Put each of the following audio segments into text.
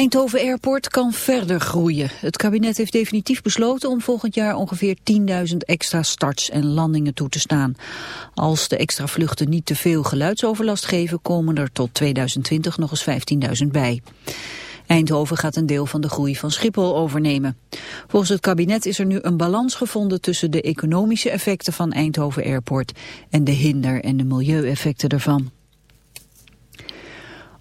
Eindhoven Airport kan verder groeien. Het kabinet heeft definitief besloten om volgend jaar ongeveer 10.000 extra starts en landingen toe te staan. Als de extra vluchten niet te veel geluidsoverlast geven, komen er tot 2020 nog eens 15.000 bij. Eindhoven gaat een deel van de groei van Schiphol overnemen. Volgens het kabinet is er nu een balans gevonden tussen de economische effecten van Eindhoven Airport en de hinder- en de milieueffecten ervan.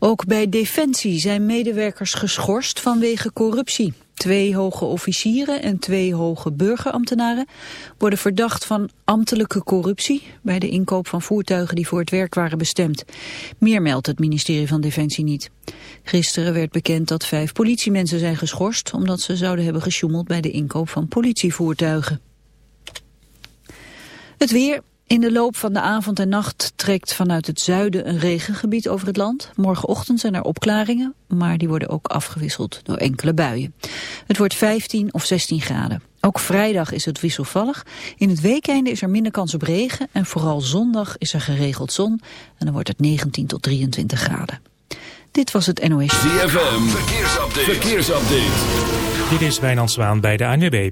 Ook bij Defensie zijn medewerkers geschorst vanwege corruptie. Twee hoge officieren en twee hoge burgerambtenaren worden verdacht van ambtelijke corruptie bij de inkoop van voertuigen die voor het werk waren bestemd. Meer meldt het ministerie van Defensie niet. Gisteren werd bekend dat vijf politiemensen zijn geschorst omdat ze zouden hebben gesjoemeld bij de inkoop van politievoertuigen. Het weer, in de loop van de avond en nacht trekt vanuit het zuiden een regengebied over het land. Morgenochtend zijn er opklaringen, maar die worden ook afgewisseld door enkele buien. Het wordt 15 of 16 graden. Ook vrijdag is het wisselvallig. In het weekende is er minder kans op regen en vooral zondag is er geregeld zon. En dan wordt het 19 tot 23 graden. Dit was het NOS. ZFM, verkeersupdate. verkeersupdate. Dit is Wijnand Zwaan bij de ANWB.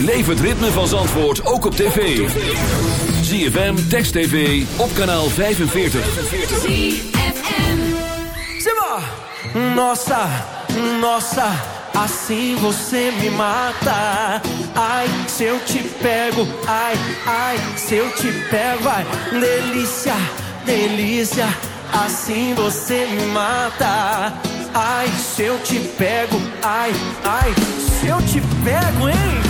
Beleef het ritme van Zandvoort ook op tv. ZFM, Text TV, op kanaal 45. Simba! Nossa, nossa, assim você me mata. Ai, se eu te pego, ai, ai, se eu te pego, vai. Delícia, delícia, assim você me mata. Ai, se eu te pego, ai, ai, se eu te pego, hein?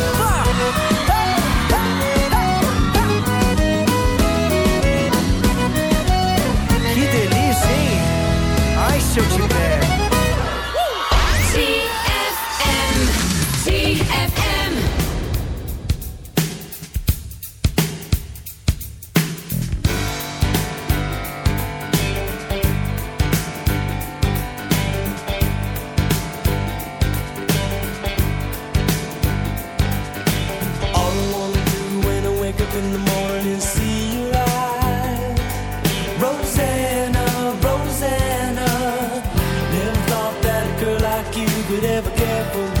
never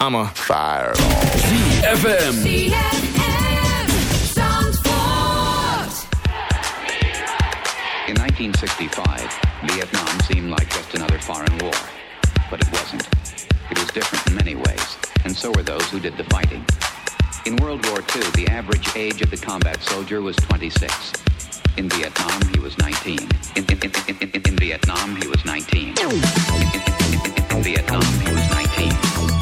I'm a fireball. FM. In 1965, Vietnam seemed like just another foreign war. But it wasn't. It was different in many ways, and so were those who did the fighting. In World War II, the average age of the combat soldier was 26. In Vietnam, he was 19. In, in, in, in, Vietnam, he was 19. In, in, in, in, in Vietnam, he was 19.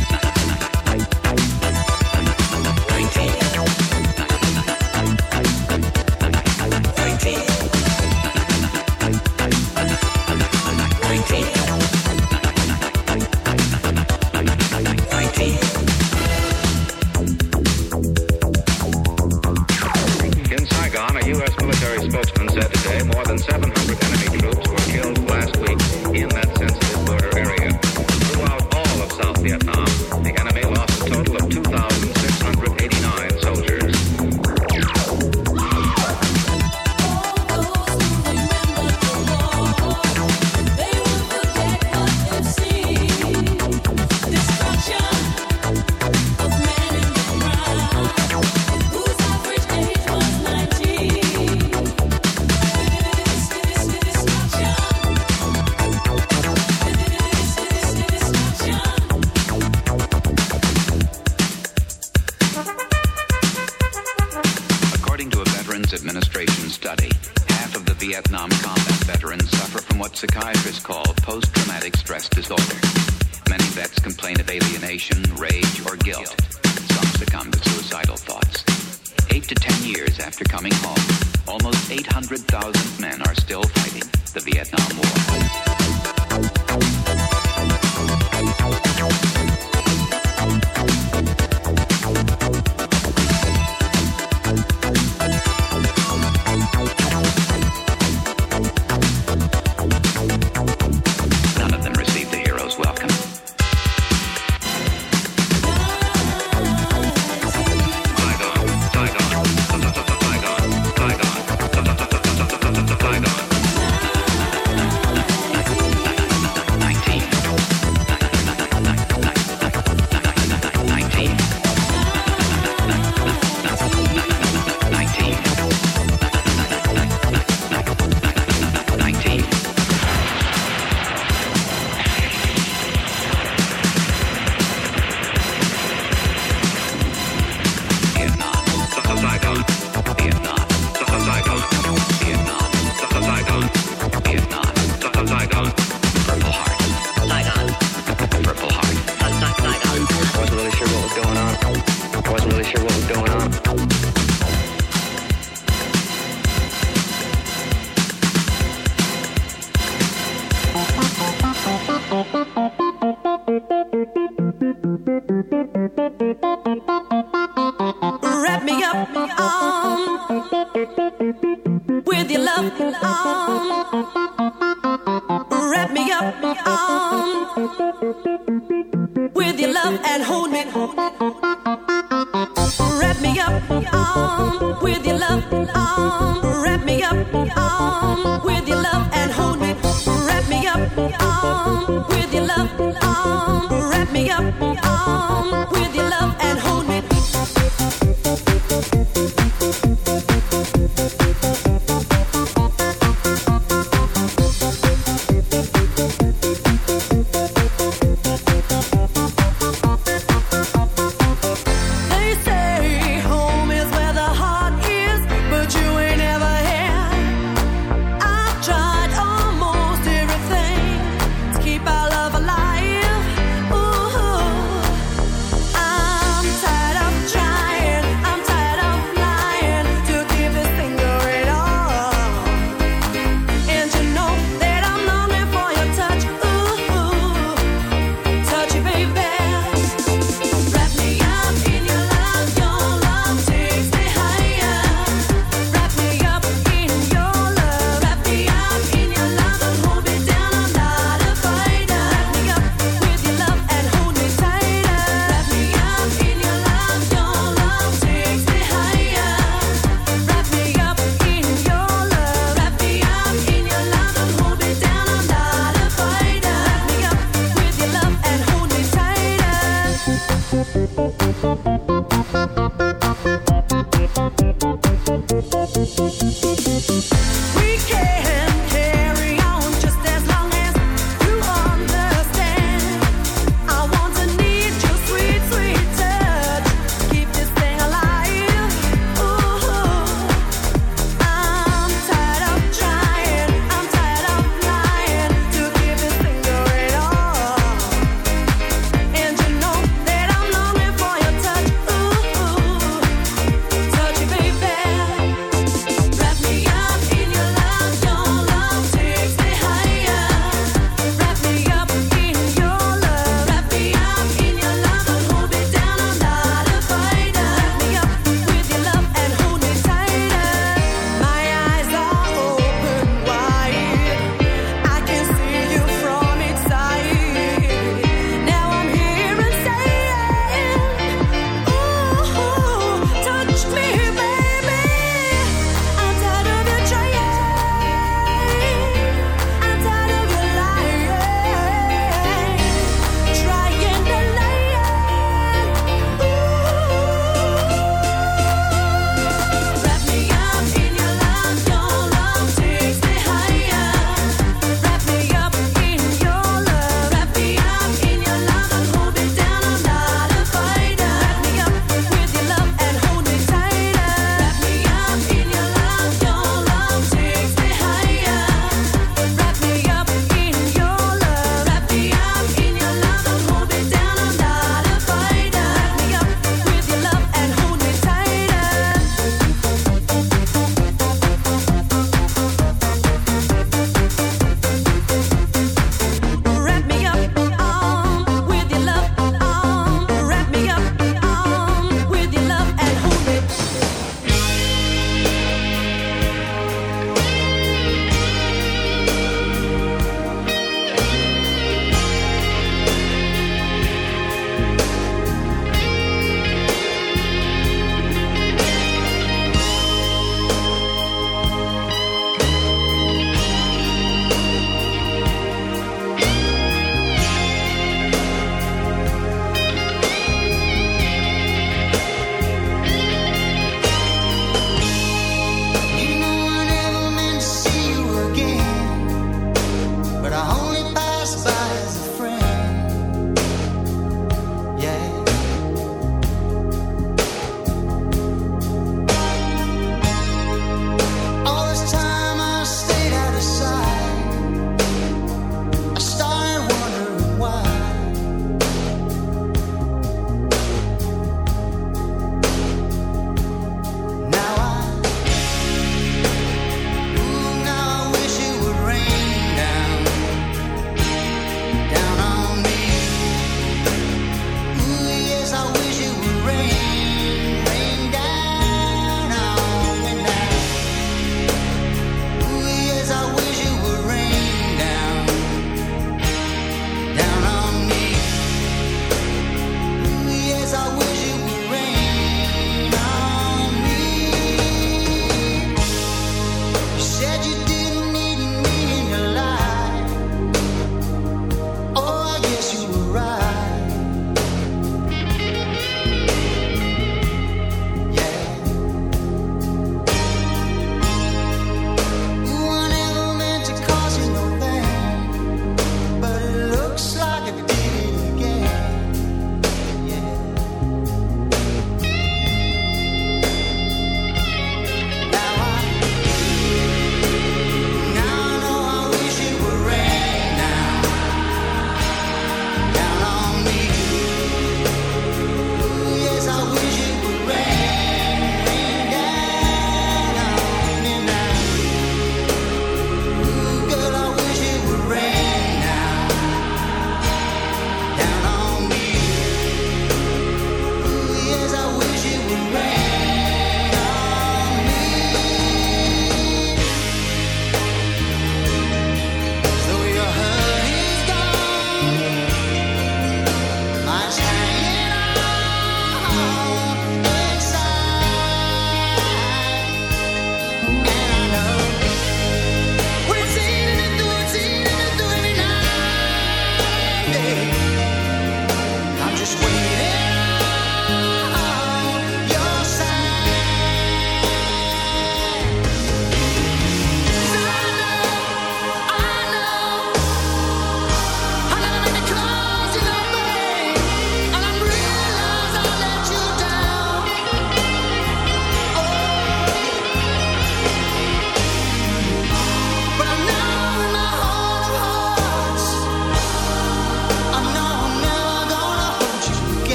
psychiatrists call post-traumatic stress disorder. We can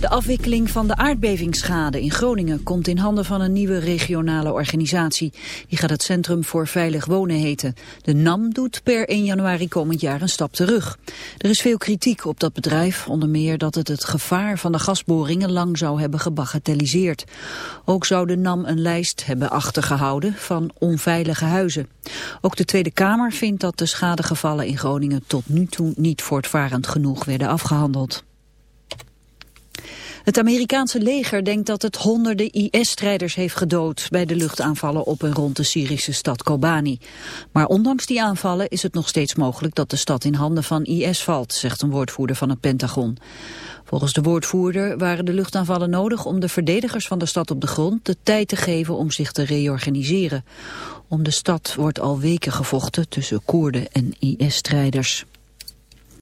De afwikkeling van de aardbevingsschade in Groningen komt in handen van een nieuwe regionale organisatie. Die gaat het Centrum voor Veilig Wonen heten. De NAM doet per 1 januari komend jaar een stap terug. Er is veel kritiek op dat bedrijf, onder meer dat het het gevaar van de gasboringen lang zou hebben gebagatelliseerd. Ook zou de NAM een lijst hebben achtergehouden van onveilige huizen. Ook de Tweede Kamer vindt dat de schadegevallen in Groningen tot nu toe niet voortvarend genoeg werden afgehandeld. Het Amerikaanse leger denkt dat het honderden IS-strijders heeft gedood bij de luchtaanvallen op en rond de Syrische stad Kobani. Maar ondanks die aanvallen is het nog steeds mogelijk dat de stad in handen van IS valt, zegt een woordvoerder van het Pentagon. Volgens de woordvoerder waren de luchtaanvallen nodig om de verdedigers van de stad op de grond de tijd te geven om zich te reorganiseren. Om de stad wordt al weken gevochten tussen Koerden en IS-strijders.